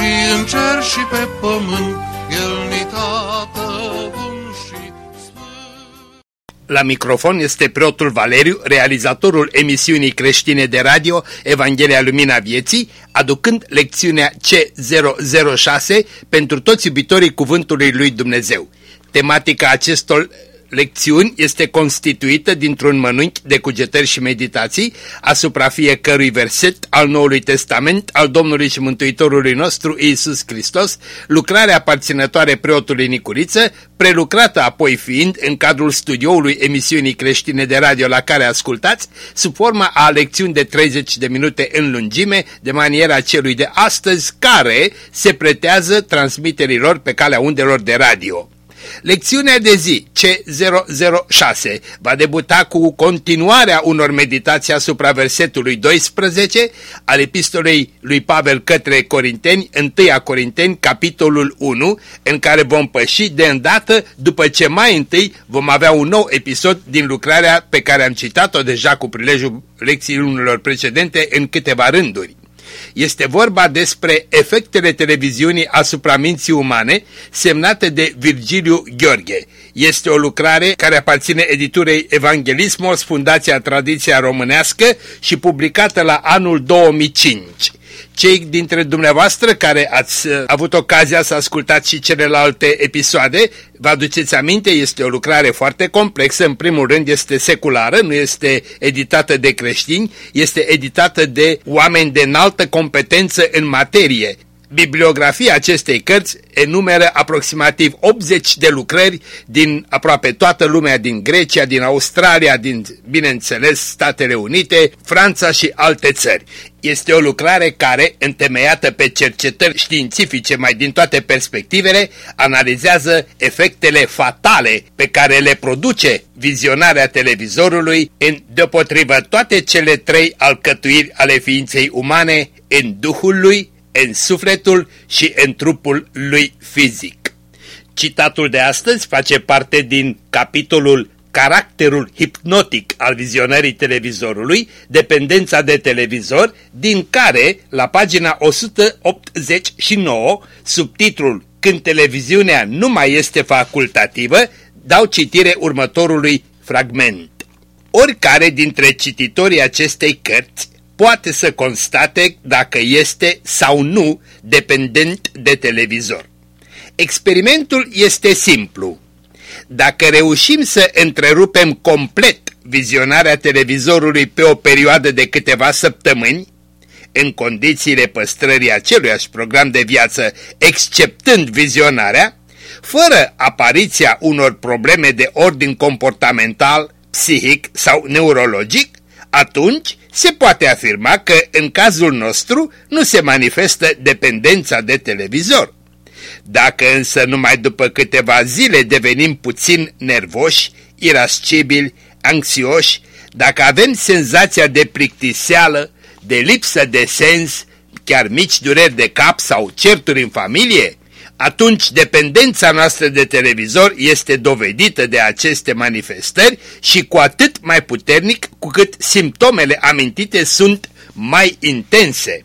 și în cer și pe pământ, El ni tată bun și sfânt. La microfon este preotul Valeriu, realizatorul emisiunii creștine de radio Evanghelia Lumina Vieții, aducând lecțiunea C006 pentru toți iubitorii Cuvântului Lui Dumnezeu. Tematica acestor lecțiuni este constituită dintr-un mănânchi de cugetări și meditații asupra fiecărui verset al Noului Testament al Domnului și Mântuitorului nostru Iisus Hristos, lucrarea aparținătoare preotului Nicuriță, prelucrată apoi fiind în cadrul studioului emisiunii creștine de radio la care ascultați, sub forma a lecțiuni de 30 de minute în lungime, de maniera celui de astăzi, care se pretează transmiterilor pe calea undelor de radio. Lecțiunea de zi C006 va debuta cu continuarea unor meditații asupra versetului 12 al epistolei lui Pavel către Corinteni, 1 Corinteni, capitolul 1, în care vom păși de îndată după ce mai întâi vom avea un nou episod din lucrarea pe care am citat-o deja cu prilejul lecțiilor precedente în câteva rânduri. Este vorba despre efectele televiziunii asupra minții umane, semnate de Virgiliu Gheorghe. Este o lucrare care aparține editurei Evanghelismos, Fundația Tradiția Românească și publicată la anul 2005. Cei dintre dumneavoastră care ați uh, avut ocazia să ascultați și celelalte episoade, vă aduceți aminte, este o lucrare foarte complexă, în primul rând este seculară, nu este editată de creștini, este editată de oameni de înaltă competență în materie. Bibliografia acestei cărți enumeră aproximativ 80 de lucrări din aproape toată lumea, din Grecia, din Australia, din, bineînțeles, Statele Unite, Franța și alte țări. Este o lucrare care, întemeiată pe cercetări științifice mai din toate perspectivele, analizează efectele fatale pe care le produce vizionarea televizorului în deopotrivă toate cele trei alcătuiri ale ființei umane, în Duhul lui, în sufletul și în trupul lui fizic. Citatul de astăzi face parte din capitolul Caracterul hipnotic al vizionării televizorului, dependența de televizor, din care, la pagina 189, subtitlul Când televiziunea nu mai este facultativă, dau citire următorului fragment. Oricare dintre cititorii acestei cărți poate să constate dacă este sau nu dependent de televizor. Experimentul este simplu. Dacă reușim să întrerupem complet vizionarea televizorului pe o perioadă de câteva săptămâni, în condițiile păstrării aceluiași program de viață, exceptând vizionarea, fără apariția unor probleme de ordin comportamental, psihic sau neurologic, atunci se poate afirma că în cazul nostru nu se manifestă dependența de televizor. Dacă însă numai după câteva zile devenim puțin nervoși, irascibili, anxioși, dacă avem senzația de plictiseală, de lipsă de sens, chiar mici dureri de cap sau certuri în familie, atunci dependența noastră de televizor este dovedită de aceste manifestări și cu atât mai puternic cu cât simptomele amintite sunt mai intense.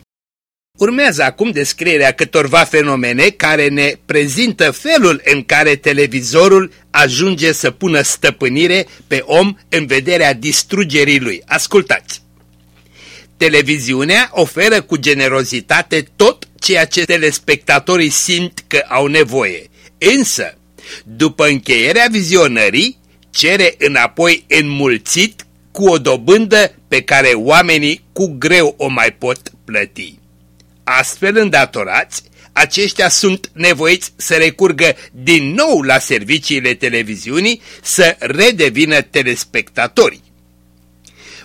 Urmează acum descrierea câtorva fenomene care ne prezintă felul în care televizorul ajunge să pună stăpânire pe om în vederea distrugerii lui. Ascultați! Televiziunea oferă cu generozitate tot ceea ce telespectatorii simt că au nevoie. Însă, după încheierea vizionării, cere înapoi înmulțit cu o dobândă pe care oamenii cu greu o mai pot plăti. Astfel îndatorați, aceștia sunt nevoiți să recurgă din nou la serviciile televiziunii să redevină telespectatori.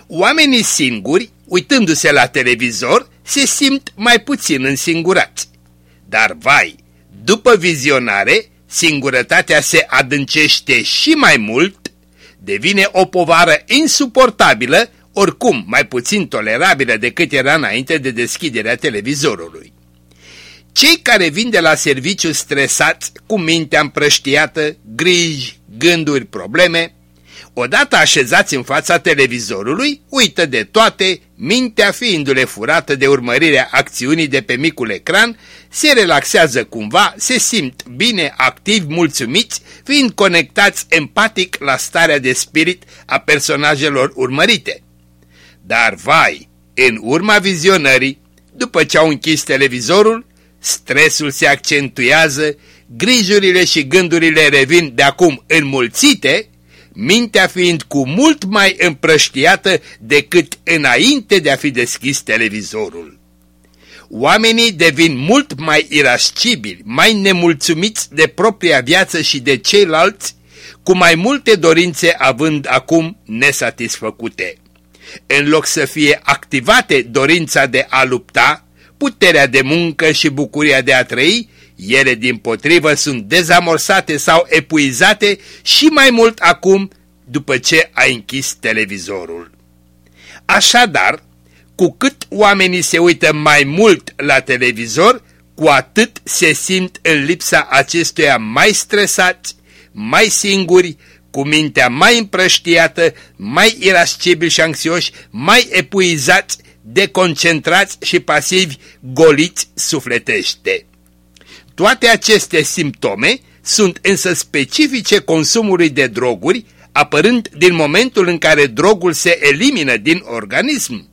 Oamenii singuri, uitându-se la televizor, se simt mai puțin însingurați. Dar vai, după vizionare, singurătatea se adâncește și mai mult, devine o povară insuportabilă, oricum mai puțin tolerabilă decât era înainte de deschiderea televizorului. Cei care vin de la serviciu stresați, cu mintea împrăștiată, griji, gânduri, probleme, odată așezați în fața televizorului, uită de toate, mintea fiindu-le furată de urmărirea acțiunii de pe micul ecran, se relaxează cumva, se simt bine, activ, mulțumiți, fiind conectați empatic la starea de spirit a personajelor urmărite. Dar vai, în urma vizionării, după ce au închis televizorul, stresul se accentuează, grijurile și gândurile revin de acum înmulțite, mintea fiind cu mult mai împrăștiată decât înainte de a fi deschis televizorul. Oamenii devin mult mai irascibili, mai nemulțumiți de propria viață și de ceilalți, cu mai multe dorințe având acum nesatisfăcute. În loc să fie activate dorința de a lupta, puterea de muncă și bucuria de a trăi, ele din potrivă sunt dezamorsate sau epuizate și mai mult acum după ce a închis televizorul. Așadar, cu cât oamenii se uită mai mult la televizor, cu atât se simt în lipsa acestuia mai stresați, mai singuri, cu mintea mai împrăștiată, mai irascibili și anxioși, mai epuizați, deconcentrați și pasivi, goliți sufletește. Toate aceste simptome sunt însă specifice consumului de droguri, apărând din momentul în care drogul se elimină din organism.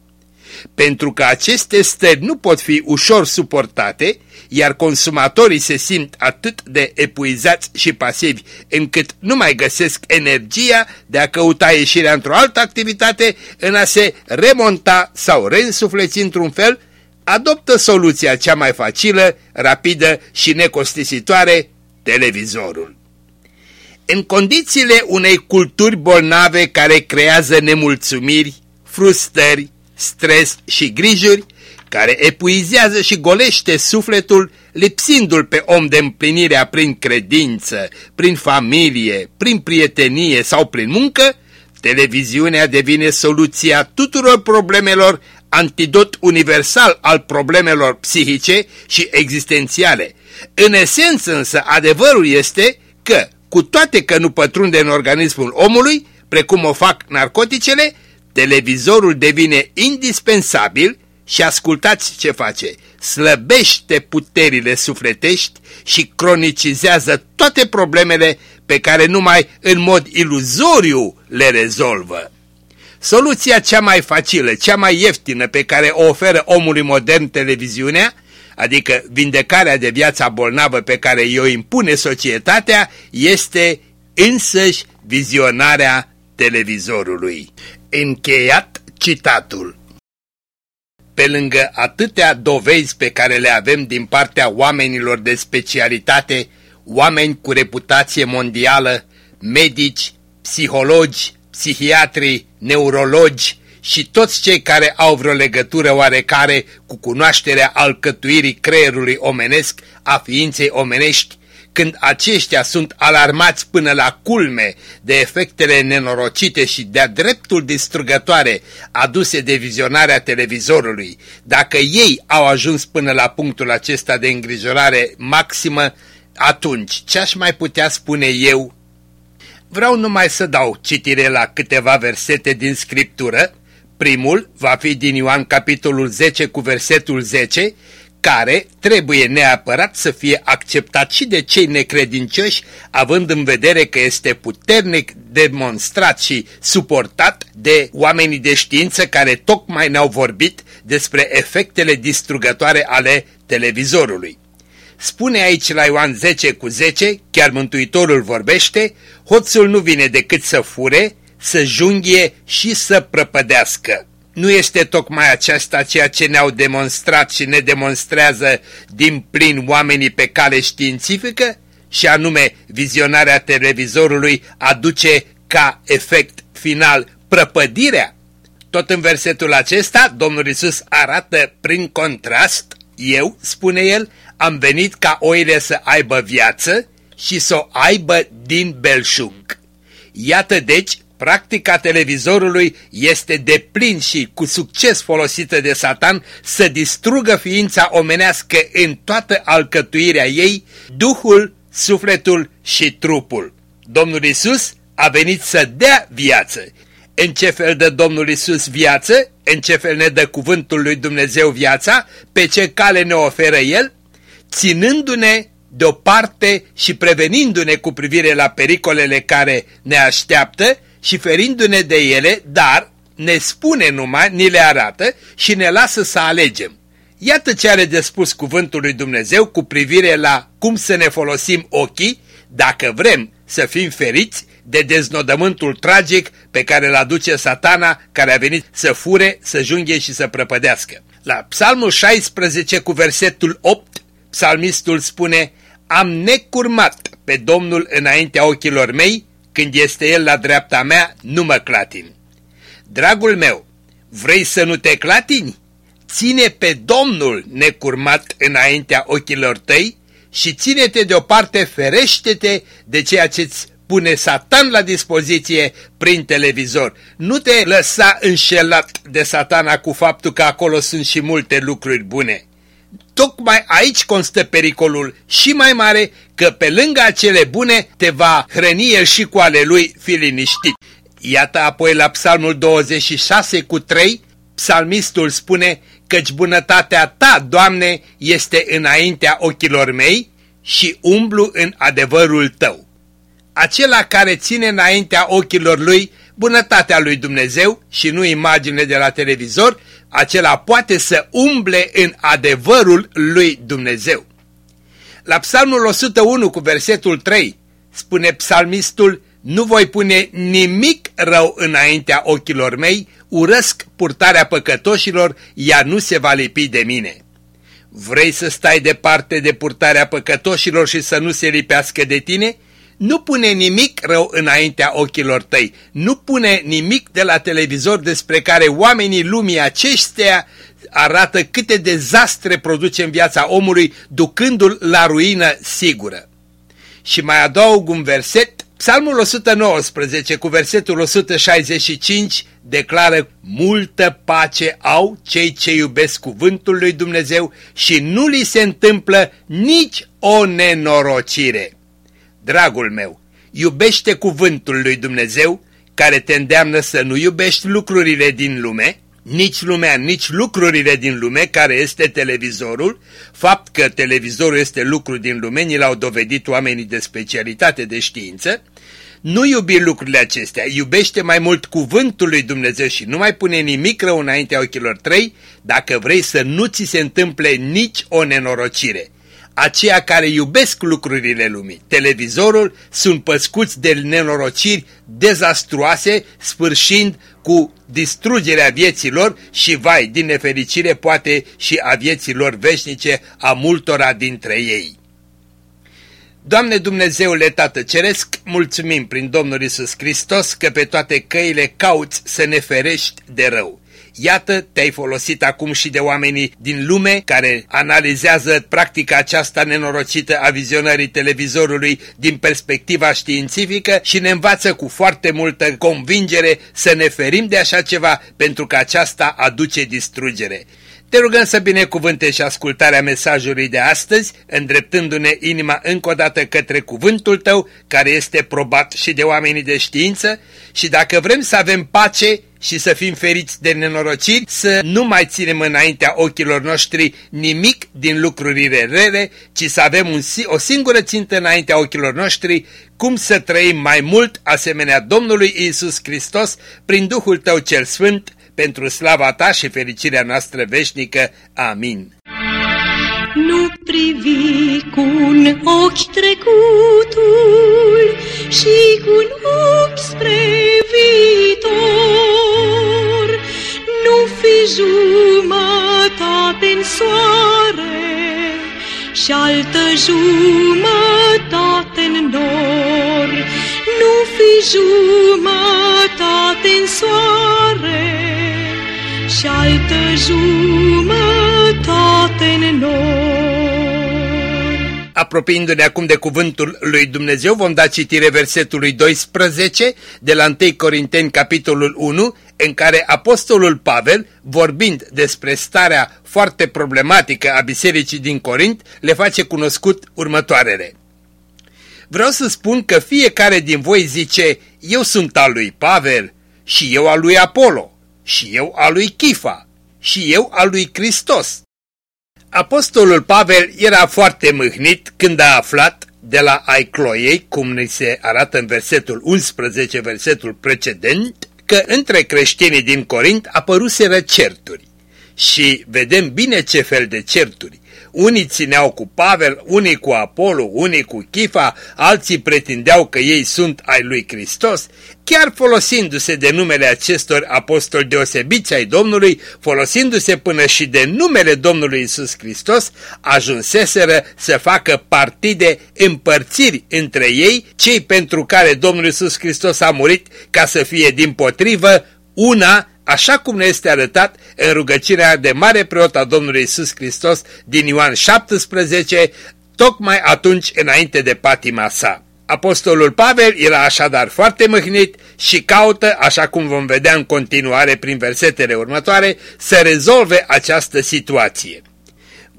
Pentru că aceste stări nu pot fi ușor suportate, iar consumatorii se simt atât de epuizați și pasivi încât nu mai găsesc energia de a căuta ieșirea într-o altă activitate în a se remonta sau reînsufleți într-un fel, adoptă soluția cea mai facilă, rapidă și necostisitoare, televizorul. În condițiile unei culturi bolnave care creează nemulțumiri, frustrări, stres și grijuri, care epuizează și golește sufletul, lipsindu-l pe om de împlinirea prin credință, prin familie, prin prietenie sau prin muncă, televiziunea devine soluția tuturor problemelor, antidot universal al problemelor psihice și existențiale. În esență însă adevărul este că, cu toate că nu pătrunde în organismul omului, precum o fac narcoticele, televizorul devine indispensabil și ascultați ce face. Slăbește puterile sufletești și cronicizează toate problemele pe care numai în mod iluzoriu le rezolvă. Soluția cea mai facilă, cea mai ieftină pe care o oferă omului modern televiziunea, adică vindecarea de viața bolnavă pe care i-o impune societatea, este însăși vizionarea televizorului. Încheiat citatul. Pe lângă atâtea dovezi pe care le avem din partea oamenilor de specialitate, oameni cu reputație mondială, medici, psihologi, psihiatri, neurologi și toți cei care au vreo legătură oarecare cu cunoașterea alcătuirii creierului omenesc a ființei omenești, când aceștia sunt alarmați până la culme de efectele nenorocite și de-a dreptul distrugătoare aduse de vizionarea televizorului, dacă ei au ajuns până la punctul acesta de îngrijorare maximă, atunci ce aș mai putea spune eu? Vreau numai să dau citire la câteva versete din Scriptură. Primul va fi din Ioan capitolul 10 cu versetul 10, care trebuie neapărat să fie acceptat și de cei necredincioși, având în vedere că este puternic demonstrat și suportat de oamenii de știință care tocmai ne-au vorbit despre efectele distrugătoare ale televizorului. Spune aici la Ioan 10 cu 10, chiar Mântuitorul vorbește, hoțul nu vine decât să fure, să junghie și să prăpădească. Nu este tocmai aceasta ceea ce ne-au demonstrat și ne demonstrează din plin oamenii pe cale științifică? Și anume, vizionarea televizorului aduce ca efect final prăpădirea? Tot în versetul acesta, Domnul Isus arată prin contrast Eu, spune el, am venit ca oile să aibă viață și să o aibă din belșug. Iată deci, practica televizorului este de plin și cu succes folosită de Satan să distrugă ființa omenească în toată alcătuirea ei, duhul, sufletul și trupul. Domnul Isus a venit să dea viață. În ce fel dă Domnul Isus viață? În ce fel ne dă cuvântul lui Dumnezeu viața? Pe ce cale ne oferă El? Ținându-ne deoparte și prevenindu-ne cu privire la pericolele care ne așteaptă și ferindu-ne de ele, dar ne spune numai, ni le arată și ne lasă să alegem. Iată ce are de spus cuvântul lui Dumnezeu cu privire la cum să ne folosim ochii dacă vrem să fim feriți de deznodământul tragic pe care îl aduce satana care a venit să fure, să junghe și să prăpădească. La psalmul 16 cu versetul 8, psalmistul spune Am necurmat pe Domnul înaintea ochilor mei, când este El la dreapta mea, nu mă clatin. Dragul meu, vrei să nu te clatini? Ține pe Domnul necurmat înaintea ochilor tăi și ține-te deoparte, ferește-te de ceea ce-ți pune Satan la dispoziție prin televizor. Nu te lăsa înșelat de satana cu faptul că acolo sunt și multe lucruri bune. Tocmai aici constă pericolul și mai mare că pe lângă acele bune te va hrăni el și cu ale lui fi liniștit. Iată apoi la psalmul 26 cu 3, psalmistul spune căci bunătatea ta, Doamne, este înaintea ochilor mei și umblu în adevărul tău. Acela care ține înaintea ochilor lui bunătatea lui Dumnezeu și nu imagine de la televizor, acela poate să umble în adevărul lui Dumnezeu. La psalmul 101 cu versetul 3 spune psalmistul, nu voi pune nimic rău înaintea ochilor mei, urăsc purtarea păcătoșilor, ea nu se va lipi de mine. Vrei să stai departe de purtarea păcătoșilor și să nu se lipească de tine? Nu pune nimic rău înaintea ochilor tăi, nu pune nimic de la televizor despre care oamenii lumii aceștia arată câte dezastre produce în viața omului, ducându-l la ruină sigură. Și mai adaug un verset Psalmul 119 cu versetul 165 declară Multă pace au cei ce iubesc cuvântul lui Dumnezeu și nu li se întâmplă nici o nenorocire. Dragul meu, iubește cuvântul lui Dumnezeu care te îndeamnă să nu iubești lucrurile din lume, nici lumea, nici lucrurile din lume, care este televizorul, fapt că televizorul este lucru din lume, ni l-au dovedit oamenii de specialitate de știință, nu iubi lucrurile acestea, iubește mai mult cuvântul lui Dumnezeu și nu mai pune nimic rău înaintea ochilor trei, dacă vrei să nu ți se întâmple nici o nenorocire aceia care iubesc lucrurile lumii. Televizorul sunt păscuți de nenorociri dezastruoase, sfârșind cu distrugerea vieților și, vai, din nefericire, poate și a vieților veșnice a multora dintre ei. Doamne Dumnezeule Tată Ceresc, mulțumim prin Domnul Isus Hristos că pe toate căile cauți să ne ferești de rău. Iată, te-ai folosit acum și de oamenii din lume care analizează practica aceasta nenorocită a vizionării televizorului din perspectiva științifică și ne învață cu foarte multă convingere să ne ferim de așa ceva pentru că aceasta aduce distrugere. Te rugăm să binecuvântești ascultarea mesajului de astăzi, îndreptându-ne inima încă o dată către cuvântul tău, care este probat și de oamenii de știință, și dacă vrem să avem pace și să fim feriți de nenorociri, să nu mai ținem înaintea ochilor noștri nimic din lucrurile rele, ci să avem un, o singură țintă înaintea ochilor noștri, cum să trăim mai mult asemenea Domnului Isus Hristos prin Duhul Tău cel Sfânt, pentru slava ta și fericirea noastră veșnică. Amin. Nu privi cu un ochi trecutul și cu un ochi spre viitor. Jumătate în soare și altă jumătate în nor. Nu fi jumătate în soare și altă jumătate în nor. Apropiindu-ne acum de cuvântul lui Dumnezeu, vom da citire versetului 12 de la 1 Corinteni, capitolul 1, în care Apostolul Pavel, vorbind despre starea foarte problematică a bisericii din Corint, le face cunoscut următoarele. Vreau să spun că fiecare din voi zice, eu sunt al lui Pavel, și eu al lui Apollo, și eu al lui Chifa, și eu al lui Hristos. Apostolul Pavel era foarte mâhnit când a aflat de la Aicloiei, cum ne se arată în versetul 11, versetul precedent, că între creștinii din Corint apăruseră certuri. Și vedem bine ce fel de certuri. Unii țineau cu Pavel, unii cu Apollo, unii cu Chifa, alții pretindeau că ei sunt ai lui Hristos, chiar folosindu-se de numele acestor apostoli deosebiți ai Domnului, folosindu-se până și de numele Domnului Isus Hristos, ajunseseră să facă partide împărțiri între ei, cei pentru care Domnul Isus Hristos a murit ca să fie din potrivă una așa cum ne este arătat în rugăciunea de mare preot a Domnului Isus Hristos din Ioan 17, tocmai atunci înainte de patima sa. Apostolul Pavel era așadar foarte mâhnit și caută, așa cum vom vedea în continuare prin versetele următoare, să rezolve această situație.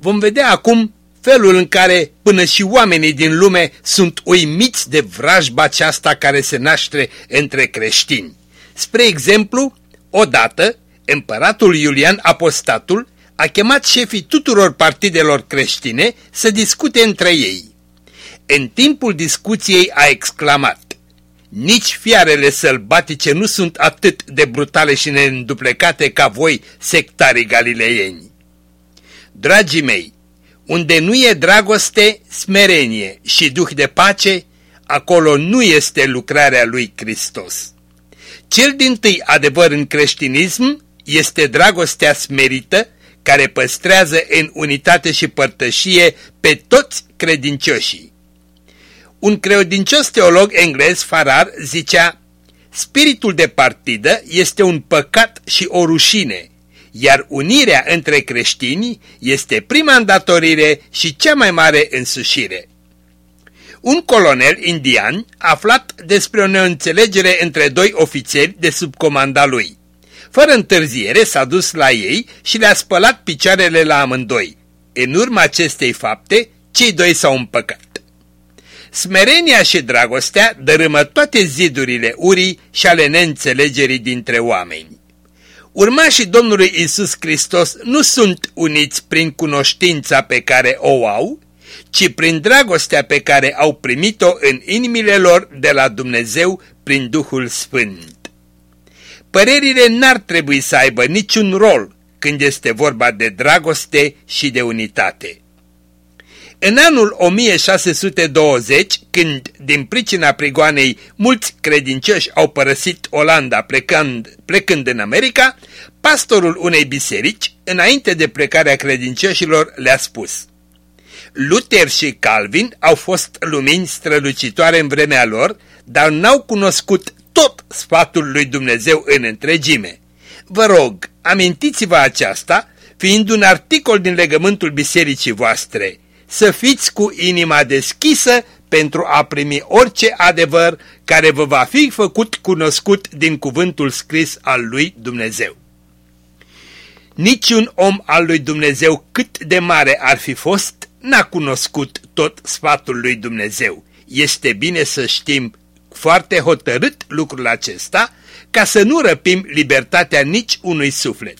Vom vedea acum felul în care până și oamenii din lume sunt uimiți de vrajba aceasta care se naște între creștini. Spre exemplu, Odată, împăratul Iulian Apostatul a chemat șefii tuturor partidelor creștine să discute între ei. În timpul discuției a exclamat, nici fiarele sălbatice nu sunt atât de brutale și neînduplecate ca voi, sectarii galileieni. Dragii mei, unde nu e dragoste, smerenie și duh de pace, acolo nu este lucrarea lui Hristos. Cel din tâi adevăr în creștinism este dragostea smerită care păstrează în unitate și părtășie pe toți credincioșii. Un credincios teolog englez, Farrar, zicea Spiritul de partidă este un păcat și o rușine, iar unirea între creștini este prima îndatorire și cea mai mare însușire. Un colonel indian aflat despre o neînțelegere între doi ofițeri de sub comanda lui. Fără întârziere s-a dus la ei și le-a spălat picioarele la amândoi. În urma acestei fapte, cei doi s-au împăcat. Smerenia și dragostea dărâmă toate zidurile urii și ale neînțelegerii dintre oameni. Urmașii Domnului Isus Hristos nu sunt uniți prin cunoștința pe care o au, ci prin dragostea pe care au primit-o în inimile lor de la Dumnezeu prin Duhul Sfânt. Părerile n-ar trebui să aibă niciun rol când este vorba de dragoste și de unitate. În anul 1620, când, din pricina prigoanei, mulți credincioși au părăsit Olanda plecând, plecând în America, pastorul unei biserici, înainte de plecarea credincioșilor, le-a spus Luther și Calvin au fost lumini strălucitoare în vremea lor, dar n-au cunoscut tot sfatul lui Dumnezeu în întregime. Vă rog, amintiți-vă aceasta, fiind un articol din legământul bisericii voastre, să fiți cu inima deschisă pentru a primi orice adevăr care vă va fi făcut cunoscut din cuvântul scris al lui Dumnezeu. Niciun om al lui Dumnezeu cât de mare ar fi fost, n-a cunoscut tot sfatul lui Dumnezeu. Este bine să știm foarte hotărât lucrul acesta ca să nu răpim libertatea nici unui suflet.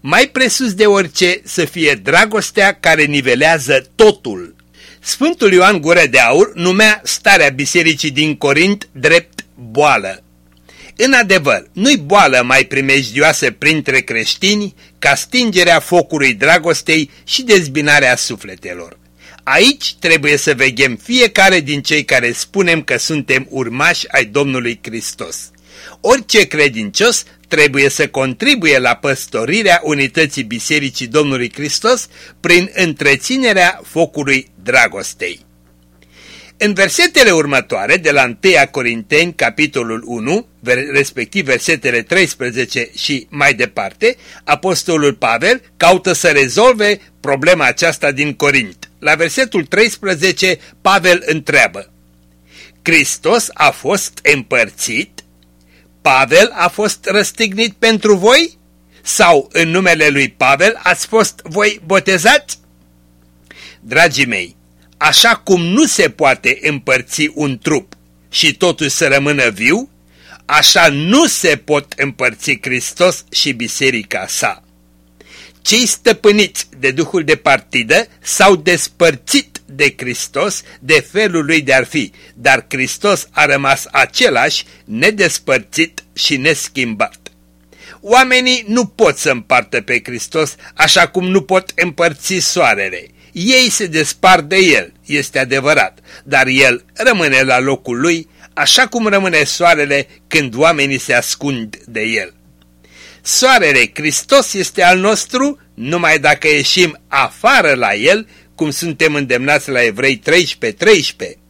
Mai presus de orice să fie dragostea care nivelează totul. Sfântul Ioan Gură de Aur numea starea bisericii din Corint drept boală. În adevăr, nu-i boală mai primejdioasă printre creștini ca stingerea focului dragostei și dezbinarea sufletelor. Aici trebuie să veghem fiecare din cei care spunem că suntem urmași ai Domnului Hristos. Orice credincios trebuie să contribuie la păstorirea unității Bisericii Domnului Hristos prin întreținerea focului dragostei. În versetele următoare, de la 1 Corinteni, capitolul 1, respectiv versetele 13 și mai departe, Apostolul Pavel caută să rezolve problema aceasta din Corint. La versetul 13, Pavel întreabă, Hristos a fost împărțit? Pavel a fost răstignit pentru voi? Sau în numele lui Pavel ați fost voi botezați? Dragii mei, așa cum nu se poate împărți un trup și totuși să rămână viu, așa nu se pot împărți Hristos și biserica sa. Cei stăpâniți de Duhul de partidă s-au despărțit de Hristos, de felul lui de-ar fi, dar Hristos a rămas același, nedespărțit și neschimbat. Oamenii nu pot să împartă pe Hristos așa cum nu pot împărți soarele. Ei se despart de El, este adevărat, dar El rămâne la locul Lui, așa cum rămâne soarele când oamenii se ascund de El. Soarele Hristos este al nostru numai dacă ieșim afară la El, cum suntem îndemnați la Evrei 13-13.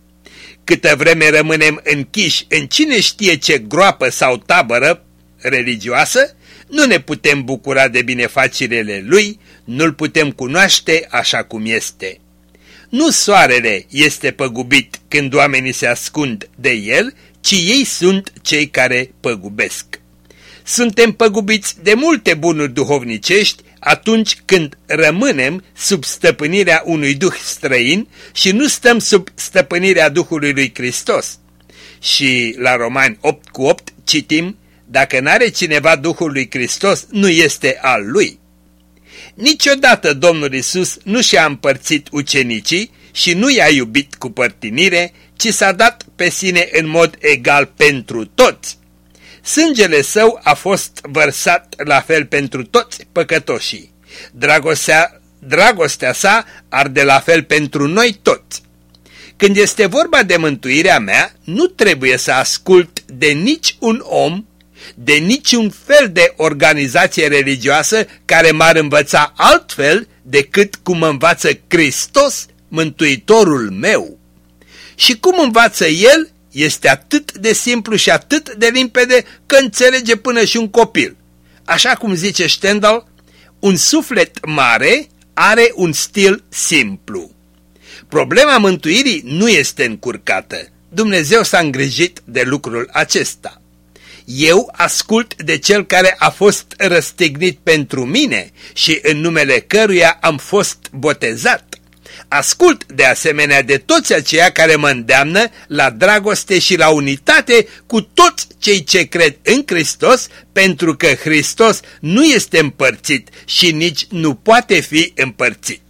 Câtă vreme rămânem închiși în cine știe ce groapă sau tabără religioasă, nu ne putem bucura de binefacirile Lui, nu-L putem cunoaște așa cum este. Nu soarele este păgubit când oamenii se ascund de El, ci ei sunt cei care păgubesc. Suntem păgubiți de multe bunuri duhovnicești atunci când rămânem sub stăpânirea unui duh străin și nu stăm sub stăpânirea Duhului lui Hristos. Și la Romani 8 cu 8 citim, dacă n-are cineva Duhul lui Hristos, nu este al lui. Niciodată Domnul Isus nu și-a împărțit ucenicii și nu i-a iubit cu părtinire, ci s-a dat pe sine în mod egal pentru toți. Sângele său a fost vărsat la fel pentru toți păcătoșii. Dragostea, dragostea sa arde la fel pentru noi toți. Când este vorba de mântuirea mea, nu trebuie să ascult de nici un om de niciun fel de organizație religioasă care m-ar învăța altfel decât cum învață Hristos, Mântuitorul meu. Și cum învață El este atât de simplu și atât de limpede că înțelege până și un copil. Așa cum zice Stendhal, un suflet mare are un stil simplu. Problema mântuirii nu este încurcată. Dumnezeu s-a îngrijit de lucrul acesta. Eu ascult de cel care a fost răstignit pentru mine și în numele căruia am fost botezat. Ascult de asemenea de toți aceia care mă îndeamnă la dragoste și la unitate cu toți cei ce cred în Hristos, pentru că Hristos nu este împărțit și nici nu poate fi împărțit.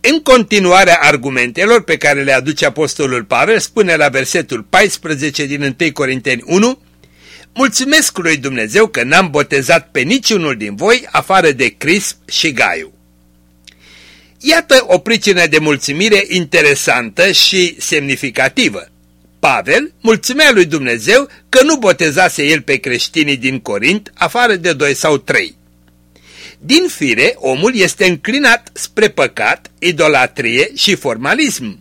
În continuarea argumentelor pe care le aduce Apostolul Pavel, spune la versetul 14 din 1 Corinteni 1, Mulțumesc lui Dumnezeu că n-am botezat pe niciunul din voi afară de Crisp și Gaiu. Iată o pricină de mulțumire interesantă și semnificativă. Pavel mulțumea lui Dumnezeu că nu botezase el pe creștinii din Corint afară de doi sau trei. Din fire, omul este înclinat spre păcat, idolatrie și formalism.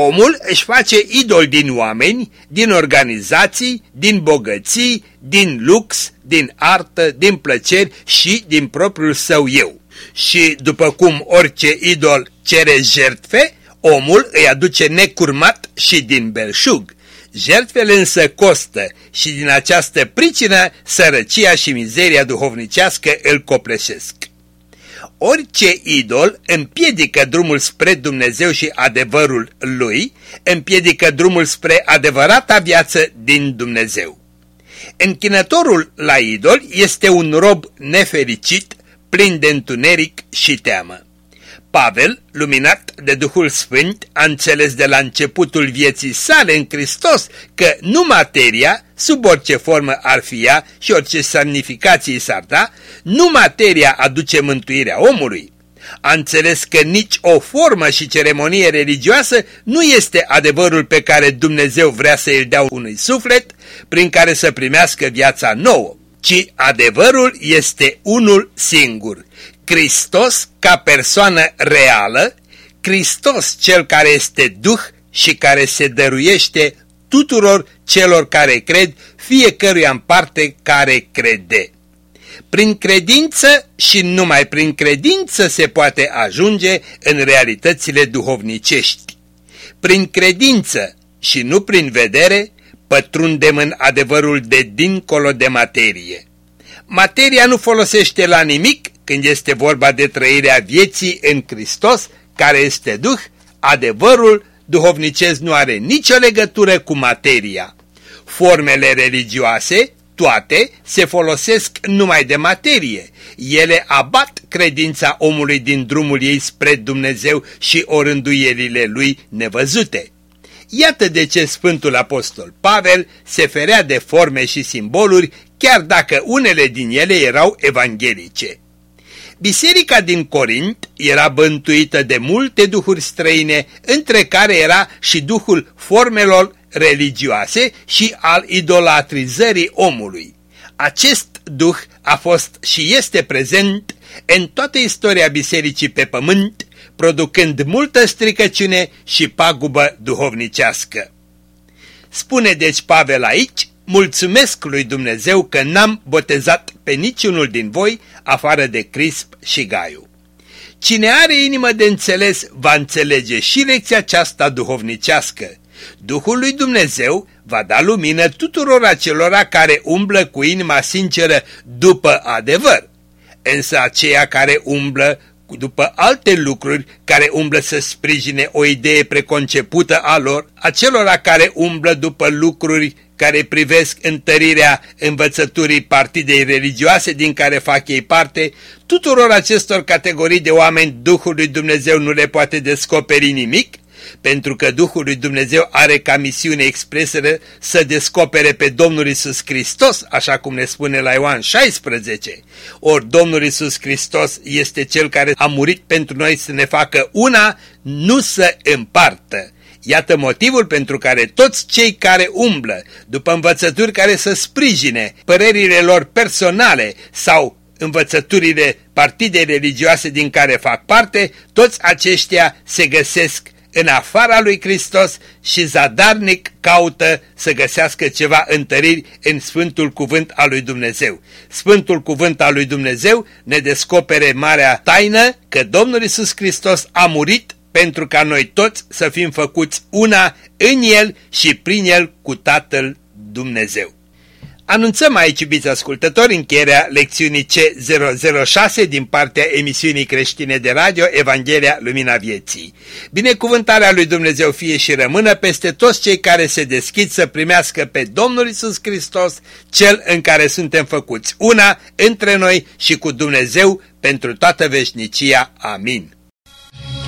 Omul își face idol din oameni, din organizații, din bogății, din lux, din artă, din plăceri și din propriul său eu. Și după cum orice idol cere jertfe, omul îi aduce necurmat și din belșug. Jertfele însă costă și din această pricină sărăcia și mizeria duhovnicească îl copleșesc. Orice idol împiedică drumul spre Dumnezeu și adevărul lui, împiedică drumul spre adevărata viață din Dumnezeu. Închinătorul la idol este un rob nefericit, plin de întuneric și teamă. Pavel, luminat de Duhul Sfânt, a înțeles de la începutul vieții sale în Hristos că nu materia, sub orice formă ar fi ea și orice semnificație s-ar da, nu materia aduce mântuirea omului. A înțeles că nici o formă și ceremonie religioasă nu este adevărul pe care Dumnezeu vrea să îl dea unui suflet prin care să primească viața nouă, ci adevărul este unul singur, Hristos ca persoană reală, Hristos cel care este Duh și care se dăruiește tuturor celor care cred, fiecăruia în parte care crede. Prin credință și numai prin credință se poate ajunge în realitățile duhovnicești. Prin credință și nu prin vedere pătrundem în adevărul de dincolo de materie. Materia nu folosește la nimic când este vorba de trăirea vieții în Hristos, care este Duh, adevărul duhovnicesc nu are nicio legătură cu materia. Formele religioase, toate, se folosesc numai de materie. Ele abat credința omului din drumul ei spre Dumnezeu și orânduielile lui nevăzute. Iată de ce Sfântul Apostol Pavel se ferea de forme și simboluri, chiar dacă unele din ele erau evanghelice. Biserica din Corint era bântuită de multe duhuri străine, între care era și duhul formelor religioase și al idolatrizării omului. Acest duh a fost și este prezent în toată istoria bisericii pe pământ, producând multă stricăciune și pagubă duhovnicească. Spune deci Pavel aici, mulțumesc lui Dumnezeu că n-am botezat pe niciunul din voi afară de Crisp și Gaiu. Cine are inimă de înțeles va înțelege și lecția aceasta duhovnicească. Duhul lui Dumnezeu va da lumină tuturor acelora care umblă cu inima sinceră după adevăr. Însă aceia care umblă după alte lucruri care umblă să sprijine o idee preconcepută a lor, acelora care umblă după lucruri care privesc întărirea învățăturii partidei religioase din care fac ei parte, tuturor acestor categorii de oameni Duhul lui Dumnezeu nu le poate descoperi nimic, pentru că Duhul lui Dumnezeu are ca misiune expresă să descopere pe Domnul Isus Hristos, așa cum ne spune la Ioan 16. Ori Domnul Isus Hristos este Cel care a murit pentru noi să ne facă una, nu să împartă. Iată motivul pentru care toți cei care umblă după învățături care să sprijine părerile lor personale sau învățăturile partidei religioase din care fac parte, toți aceștia se găsesc în afara lui Hristos și zadarnic caută să găsească ceva întăriri în Sfântul Cuvânt al lui Dumnezeu. Sfântul Cuvânt al lui Dumnezeu ne descopere marea taină că Domnul Isus Hristos a murit pentru ca noi toți să fim făcuți una în El și prin El cu Tatăl Dumnezeu. Anunțăm aici, iubiți ascultători, încheierea lecțiunii C006 din partea emisiunii creștine de radio Evanghelia Lumina Vieții. Binecuvântarea lui Dumnezeu fie și rămână peste toți cei care se deschid să primească pe Domnul Isus Hristos, Cel în care suntem făcuți una între noi și cu Dumnezeu pentru toată veșnicia. Amin.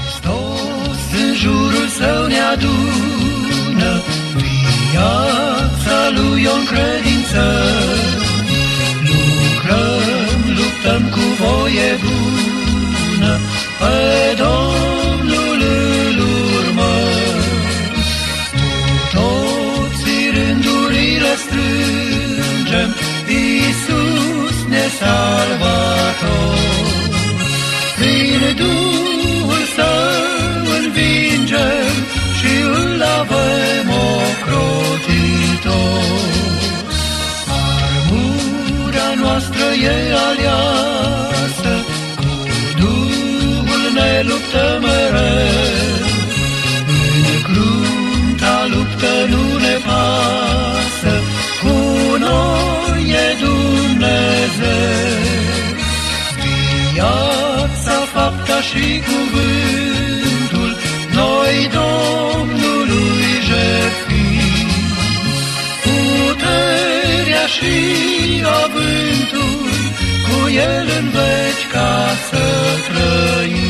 Hristos în jurul său ne adună, viața lui o credință. Lucrăm, luptăm cu voie bună, pe Domnul îl urmăm. Cu toții rândurile strângem, Iisus ne salvator. Prin Duhul noastră e aliasă, cu Duhul ne luptă mereu. În crunta luptă nu ne pasă, cu noi e Dumnezeu. Viața, fapta și cuvântul, și avântul, cu El în veci ca să trăim.